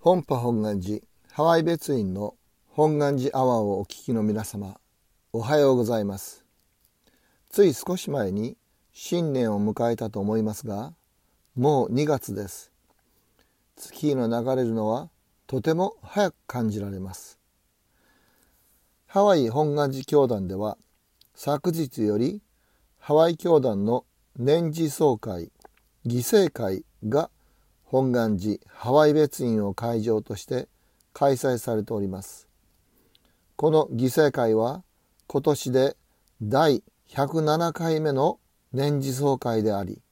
本波本願寺ハワイ別院の本願寺アワーをお聞きの皆様おはようございます。つい少し前に新年を迎えたと思いますがもう2月です。月日の流れるのはとても早く感じられます。ハワイ本願寺教団では昨日よりハワイ教団の年次総会犠牲会が本願寺ハワイ別院を会場として開催されております。この犠牲会は今年で第107回目の年次総会であり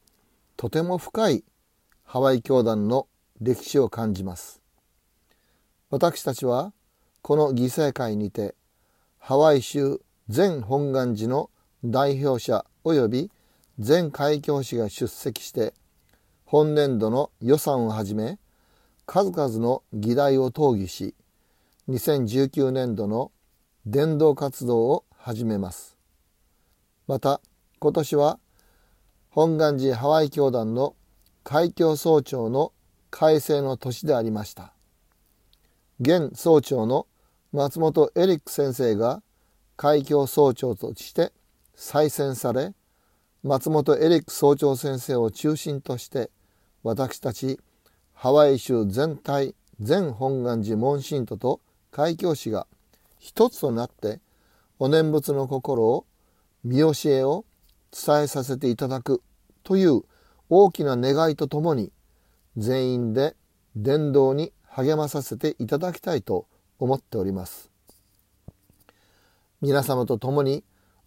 とても深いハワイ教団の歴史を感じます。私たちはこの犠牲会にてハワイ州全本願寺の代表者及び全会教師が出席して本年度の予算をはじめ数々の議題を討議し2019年度の伝道活動を始めます。また今年は本願寺ハワイ教団の海峡総長の改正の年でありました。現総長の松本エリック先生が海峡総長として再選され松本エリック総長先生を中心として私たちハワイ州全体全本願寺門信徒と開教師が一つとなってお念仏の心を見教えを伝えさせていただくという大きな願いとともに全員で伝道に励まさせていただきたいと思っております。皆様と共に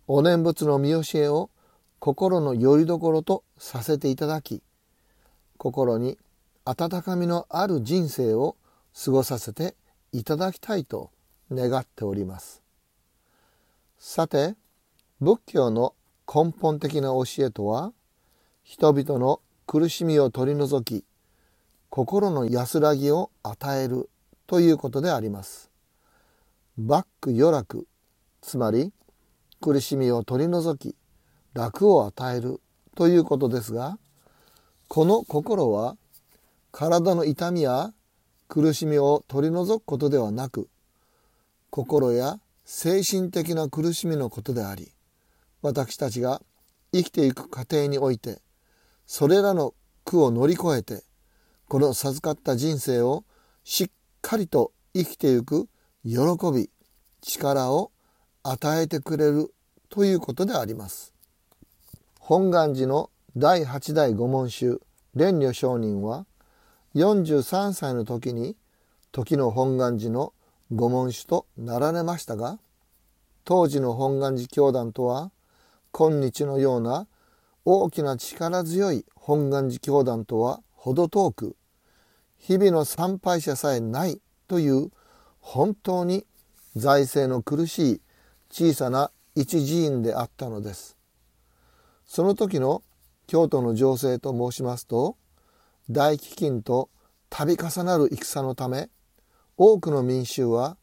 お念仏の見教えを心の拠り所とさせていただき心に温かみのある人生を過ごさせていただきたいと願っております。さて仏教の根本的な教えとは人々の苦しみを取り除き心の安らぎを与えるということであります。バック余楽つまり苦しみを取り除き楽を与えるということですがこの心は体の痛みや苦しみを取り除くことではなく心や精神的な苦しみのことであり私たちが生きていく過程においてそれらの苦を乗り越えてこの授かった人生をしっかりと生きていく喜び力を与えてくれるということであります。本願寺の第8代御門衆蓮如上人は43歳の時に時の本願寺の御門主となられましたが当時の本願寺教団とは今日のような大きな力強い本願寺教団とは程遠く日々の参拝者さえないという本当に財政の苦しい小さな一寺院であったのです。その時の京都の情勢と申しますと大飢饉と度重なる戦のため多くの民衆は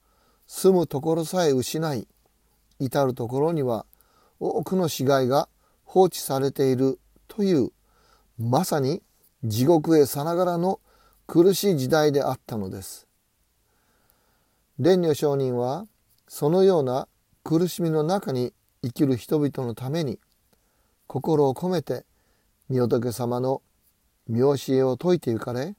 住むところさえ失い至る所には多くの死骸が放置されているというまさに地獄へさながらの苦しい時代であったのです。蓮如上人はそのような苦しみの中に生きる人々のために心を込めて御仏様の見教えを説いてゆかれ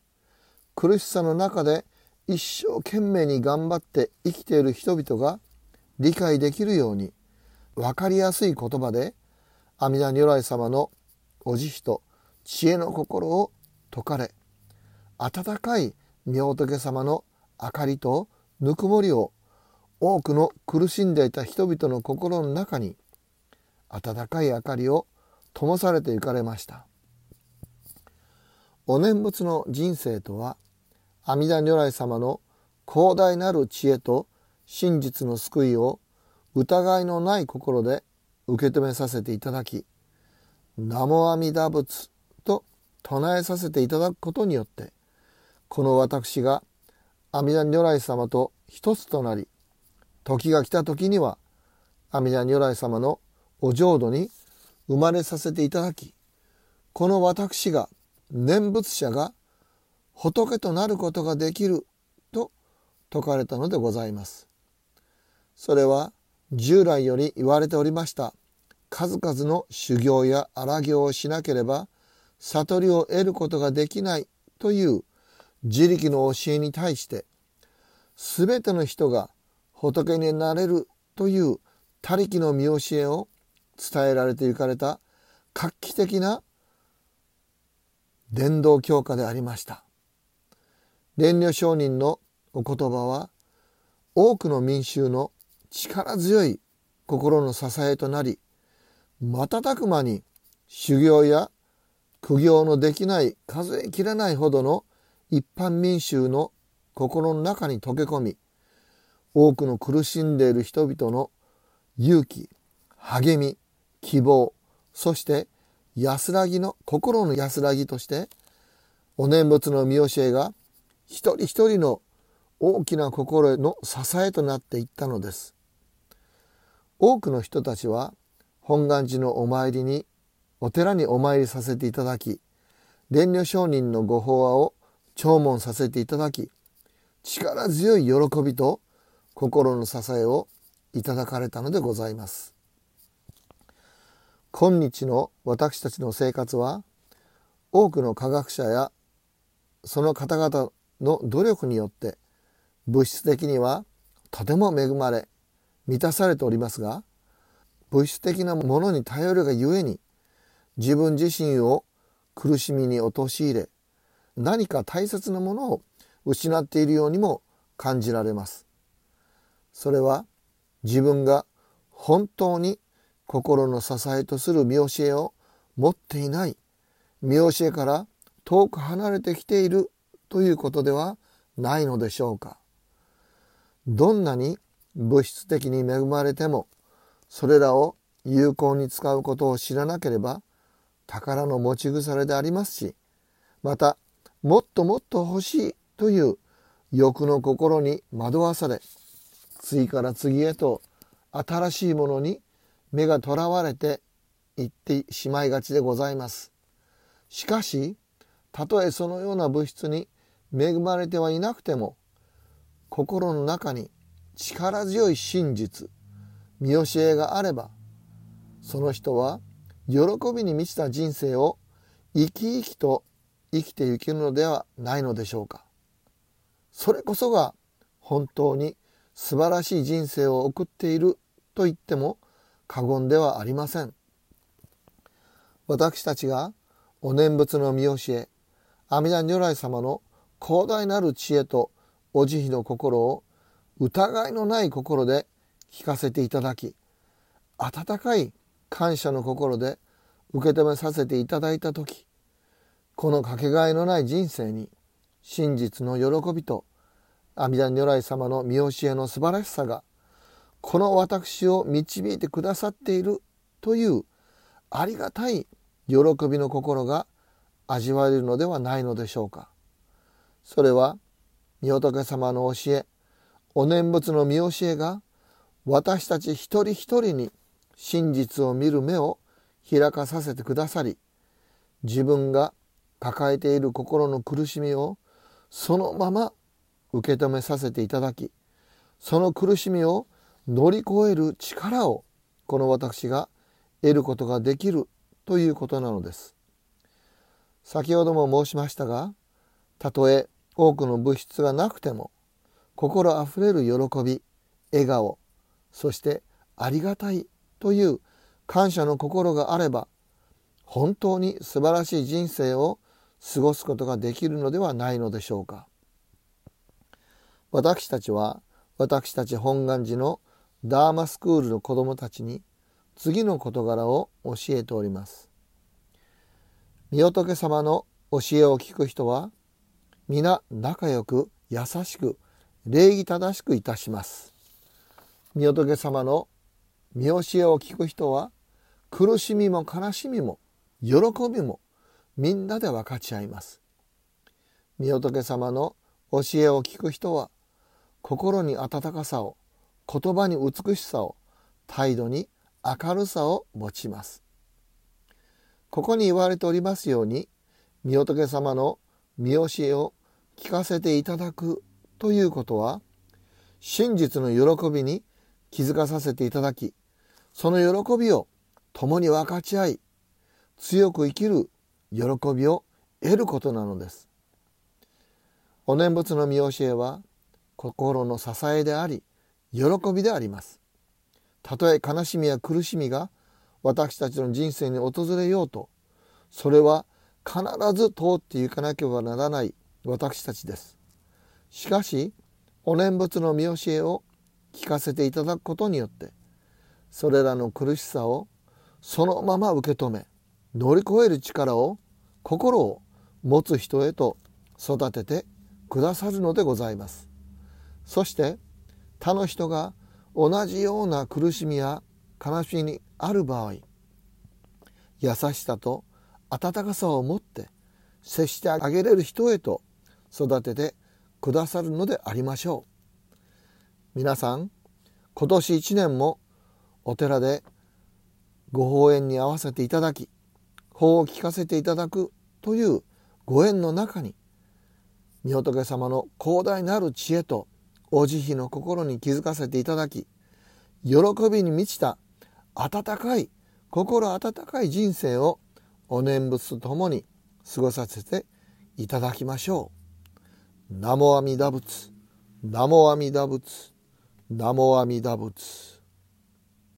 苦しさの中で一生懸命に頑張って生きている人々が理解できるように分かりやすい言葉で阿弥陀如来様のお慈悲と知恵の心を説かれ温かい御仏様の明かりとぬくもりを多くの苦しんでいた人々の心の中に温かい明かりを灯されて行かれました。お念仏の人生とは阿弥陀如来様の広大なる知恵と真実の救いを疑いのない心で受け止めさせていただき南無阿弥陀仏と唱えさせていただくことによってこの私が阿弥陀如来様と一つとなり時が来た時には阿弥陀如来様のお浄土に生まれさせていただきこの私が念仏者が仏となることができると説かれたのでございます。それは従来より言われておりました数々の修行や荒行をしなければ悟りを得ることができないという自力の教えに対して全ての人が仏になれるという他力の見教えを伝えられて行かれた画期的な伝道教科でありました。蓮如上人のお言葉は多くの民衆の力強い心の支えとなり瞬く間に修行や苦行のできない数えきれないほどの一般民衆の心の中に溶け込み多くの苦しんでいる人々の勇気励み希望そして安らぎの心の安らぎとしてお念仏の見教えが一人一人の大きな心の支えとなっていったのです。多くの人たちは本願寺のお参りにお寺にお参りさせていただき蓮如上人のご法話を弔問させていただき力強い喜びと心の支えをいただかれたのでございます。今日の私たちの生活は多くの科学者やその方々の努力によって物質的にはとても恵まれ満たされておりますが物質的なものに頼るがゆえに自分自身を苦しみに陥れ何か大切なものを失っているようにも感じられます。それは自分が本当に心の支えとする見教えを持っていない見教えから遠く離れてきているということではないのでしょうか。どんなに物質的に恵まれてもそれらを有効に使うことを知らなければ宝の持ち腐れでありますしまたもっともっと欲しいという欲の心に惑わされ次から次へと新しいものに目がとらわれていってしまいがちでございます。しかしたとえそのような物質に恵まれてはいなくても心の中に力強い真実見教えがあればその人は喜びに満ちた人生を生き生きと生きていけるのではないのでしょうかそれこそが本当に素晴らしい人生を送っていると言っても過言ではありません。私たちがお念仏の見教え阿弥陀如来様の広大なる知恵とお慈悲の心を疑いのない心で聞かせていただき温かい感謝の心で受け止めさせていただいた時このかけがえのない人生に真実の喜びと阿弥陀如来様の見教えの素晴らしさがこの私を導いてくださっているというありがたい喜びの心が味わえるのではないのでしょうか。それは御仏様の教えお念仏の見教えが私たち一人一人に真実を見る目を開かさせてくださり自分が抱えている心の苦しみをそのまま受け止めさせていただきその苦しみを乗り越える力をこの私が得ることができるということなのです。先ほども申しましたがたとえ多くの物質がなくても心あふれる喜び笑顔そしてありがたいという感謝の心があれば本当に素晴らしい人生を過ごすことができるのではないのでしょうか私たちは私たち本願寺のダーマスクールの子どもたちに次の事柄を教えております御仏様の教えを聞く人は皆仲良く優しく礼儀正しくいたします。御仏様の見教えを聞く人は苦しみも悲しみも喜びもみんなで分かち合います。御仏様の教えを聞く人は心に温かさを言葉に美しさを態度に明るさを持ちます。ここに言われておりますように御仏様の見教えを聞かせていただくということは真実の喜びに気づかさせていただきその喜びを共に分かち合い強く生きる喜びを得ることなのですお念仏の見教えは心の支えであり喜びであります。たとえ悲しみや苦しみが私たちの人生に訪れようとそれは必ず通っていかなければならない私たちです。しかしお念仏の見教えを聞かせていただくことによってそれらの苦しさをそのまま受け止め乗り越える力を心を持つ人へと育ててくださるのでございます。そして他の人が同じような苦しみや悲しみにある場合優しさと温かさを持って接してあげれる人へと育ててくださるのでありましょう。皆さん今年一年もお寺でご法縁に合わせていただき法を聞かせていただくというご縁の中に御仏様の広大なる知恵とお慈悲の心に気づかせていただき喜びに満ちた温かい心温かい人生をお念仏とともに過ごさせていただきましょう。ナモ阿弥陀仏、ナモ阿弥陀仏、ナモ阿弥陀仏。